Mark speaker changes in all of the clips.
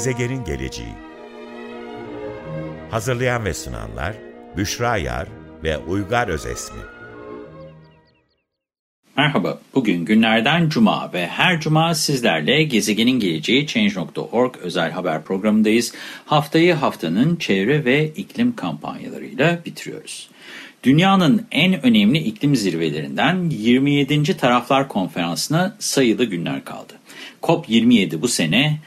Speaker 1: Gezegenin geleceği Hazırlayan ve sunanlar Büşra Yar ve Uygar Özesmi
Speaker 2: Merhaba, bugün günlerden cuma ve her cuma sizlerle gezegenin geleceği Change.org özel haber programındayız. Haftayı haftanın çevre ve iklim kampanyalarıyla bitiriyoruz. Dünyanın en önemli iklim zirvelerinden 27. Taraflar Konferansı'na sayılı günler kaldı. COP27 bu sene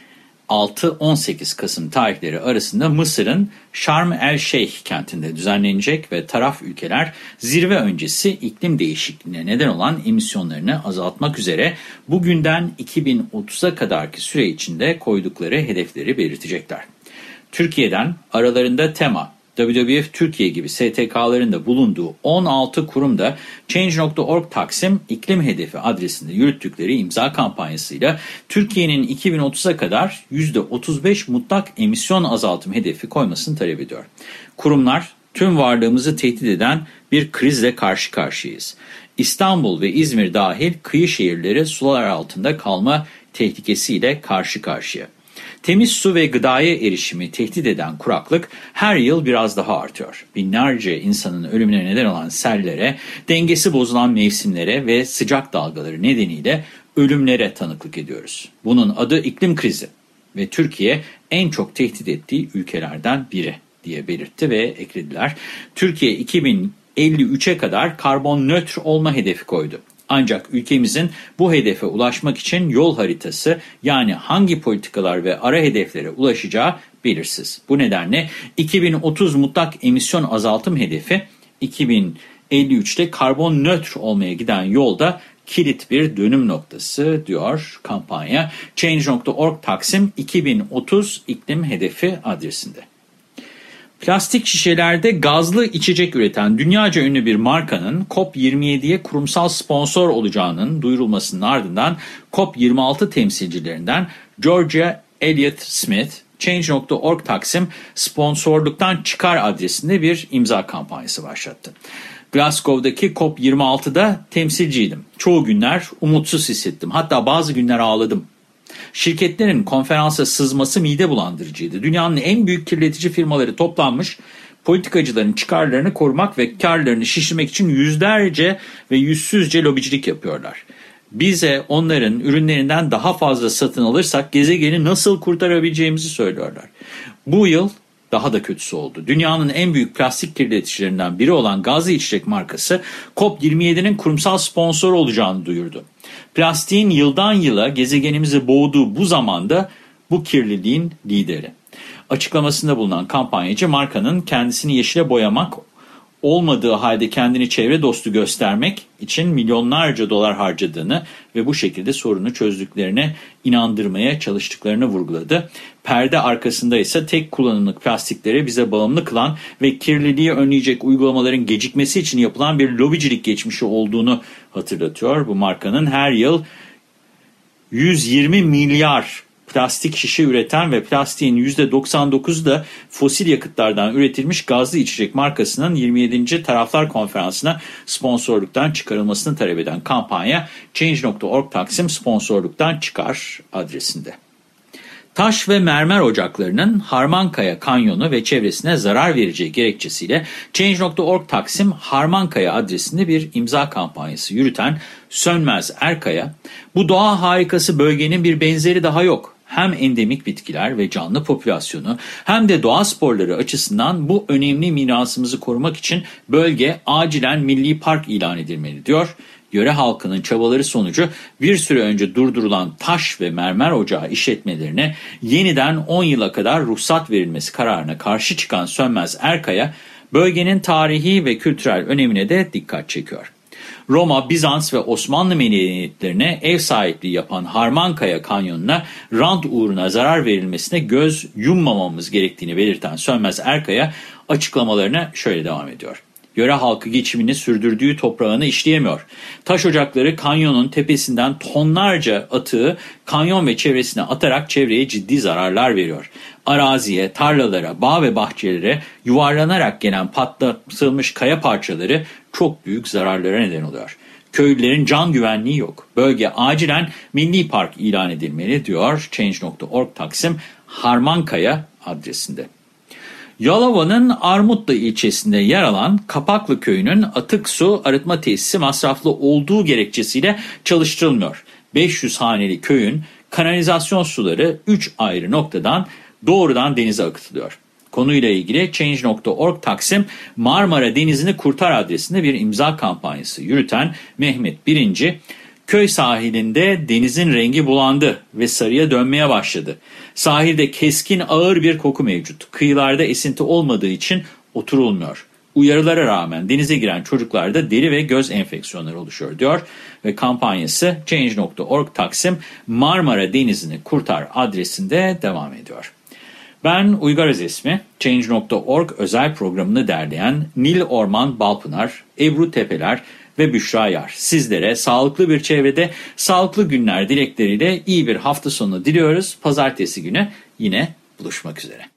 Speaker 2: 6-18 Kasım tarihleri arasında Mısır'ın Şarm el Şeyh kentinde düzenlenecek ve taraf ülkeler zirve öncesi iklim değişikliğine neden olan emisyonlarını azaltmak üzere bugünden 2030'a kadarki süre içinde koydukları hedefleri belirtecekler. Türkiye'den aralarında tema, WWF Türkiye gibi STK'ların da bulunduğu 16 kurumda Change.org Taksim iklim Hedefi adresinde yürüttükleri imza kampanyasıyla Türkiye'nin 2030'a kadar %35 mutlak emisyon azaltım hedefi koymasını talep ediyor. Kurumlar tüm varlığımızı tehdit eden bir krizle karşı karşıyayız. İstanbul ve İzmir dahil kıyı şehirleri sular altında kalma tehlikesiyle karşı karşıya. Temiz su ve gıdaya erişimi tehdit eden kuraklık her yıl biraz daha artıyor. Binlerce insanın ölümüne neden olan sellere, dengesi bozulan mevsimlere ve sıcak dalgaları nedeniyle ölümlere tanıklık ediyoruz. Bunun adı iklim krizi ve Türkiye en çok tehdit ettiği ülkelerden biri diye belirtti ve eklediler. Türkiye 2053'e kadar karbon nötr olma hedefi koydu. Ancak ülkemizin bu hedefe ulaşmak için yol haritası yani hangi politikalar ve ara hedeflere ulaşacağı belirsiz. Bu nedenle 2030 mutlak emisyon azaltım hedefi 2053'te karbon nötr olmaya giden yolda kilit bir dönüm noktası diyor kampanya. Change.org Taksim 2030 iklim hedefi adresinde. Plastik şişelerde gazlı içecek üreten dünyaca ünlü bir markanın COP27'ye kurumsal sponsor olacağının duyurulmasının ardından COP26 temsilcilerinden Georgia Elliott Smith, Change.org Taksim sponsorluktan çıkar adresinde bir imza kampanyası başlattı. Glasgow'daki COP26'da temsilciydim. Çoğu günler umutsuz hissettim. Hatta bazı günler ağladım. Şirketlerin konferansa sızması mide bulandırıcıydı. Dünyanın en büyük kirletici firmaları toplanmış, politikacıların çıkarlarını korumak ve karlarını şişirmek için yüzlerce ve yüzsüzce lobicilik yapıyorlar. Bize onların ürünlerinden daha fazla satın alırsak gezegeni nasıl kurtarabileceğimizi söylüyorlar. Bu yıl daha da kötüsü oldu. Dünyanın en büyük plastik kirleticilerinden biri olan gazlı içecek markası COP27'nin kurumsal sponsor olacağını duyurdu. Plastiğin yıldan yıla gezegenimizi boğduğu bu zamanda bu kirliliğin lideri. Açıklamasında bulunan kampanyacı markanın kendisini yeşile boyamak olmadığı halde kendini çevre dostu göstermek için milyonlarca dolar harcadığını ve bu şekilde sorunu çözdüklerine inandırmaya çalıştıklarını vurguladı. Perde arkasında ise tek kullanımlık plastiklere bize bağımlı kılan ve kirliliği önleyecek uygulamaların gecikmesi için yapılan bir lobicilik geçmişi olduğunu hatırlatıyor. Bu markanın her yıl 120 milyar plastik şişe üreten ve plastiğin %99'u da fosil yakıtlardan üretilmiş gazlı içecek markasının 27. Taraflar Konferansı'na sponsorluktan çıkarılmasını talep eden kampanya Change.org Taksim sponsorluktan çıkar adresinde. Taş ve mermer ocaklarının Harmankaya Kanyonu ve çevresine zarar vereceği gerekçesiyle Change.org Taksim Harmankaya adresinde bir imza kampanyası yürüten Sönmez Erkaya, bu doğa harikası bölgenin bir benzeri daha yok hem endemik bitkiler ve canlı popülasyonu hem de doğa sporları açısından bu önemli mirasımızı korumak için bölge acilen milli park ilan edilmeli diyor. Yöre halkının çabaları sonucu bir süre önce durdurulan taş ve mermer ocağı işletmelerine yeniden 10 yıla kadar ruhsat verilmesi kararına karşı çıkan Sönmez Erkaya, bölgenin tarihi ve kültürel önemine de dikkat çekiyor. Roma, Bizans ve Osmanlı medeniyetlerine ev sahipliği yapan Harmankaya Kanyonu'na rant uğruna zarar verilmesine göz yummamamız gerektiğini belirten Sönmez Erkaya açıklamalarına şöyle devam ediyor. Yöre halkı geçimini sürdürdüğü toprağını işleyemiyor. Taş ocakları kanyonun tepesinden tonlarca atığı kanyon ve çevresine atarak çevreye ciddi zararlar veriyor. Araziye, tarlalara, bağ ve bahçelere yuvarlanarak gelen patlatılmış kaya parçaları çok büyük zararlara neden oluyor. Köylülerin can güvenliği yok. Bölge acilen milli park ilan edilmeli diyor Change.org Taksim Harmankaya adresinde. Yalova'nın Armutlu ilçesinde yer alan Kapaklı köyünün atık su arıtma tesisi masraflı olduğu gerekçesiyle çalıştırılmıyor. 500 haneli köyün kanalizasyon suları 3 ayrı noktadan doğrudan denize akıtılıyor. Konuyla ilgili Change.org Taksim Marmara Denizi'ni Kurtar adresinde bir imza kampanyası yürüten Mehmet Birinci, köy sahilinde denizin rengi bulandı ve sarıya dönmeye başladı. Sahilde keskin ağır bir koku mevcut. Kıyılarda esinti olmadığı için oturulmuyor. Uyarılara rağmen denize giren çocuklarda deri ve göz enfeksiyonları oluşuyor diyor ve kampanyası Change.org Taksim Marmara Denizi'ni Kurtar adresinde devam ediyor. Ben Uygar Özesmi, Change.org özel programını derleyen Nil Orman Balpınar, Ebru Tepeler ve Büşra Yar. Sizlere sağlıklı bir çevrede, sağlıklı günler dilekleriyle iyi bir hafta sonu diliyoruz. Pazartesi günü yine buluşmak üzere.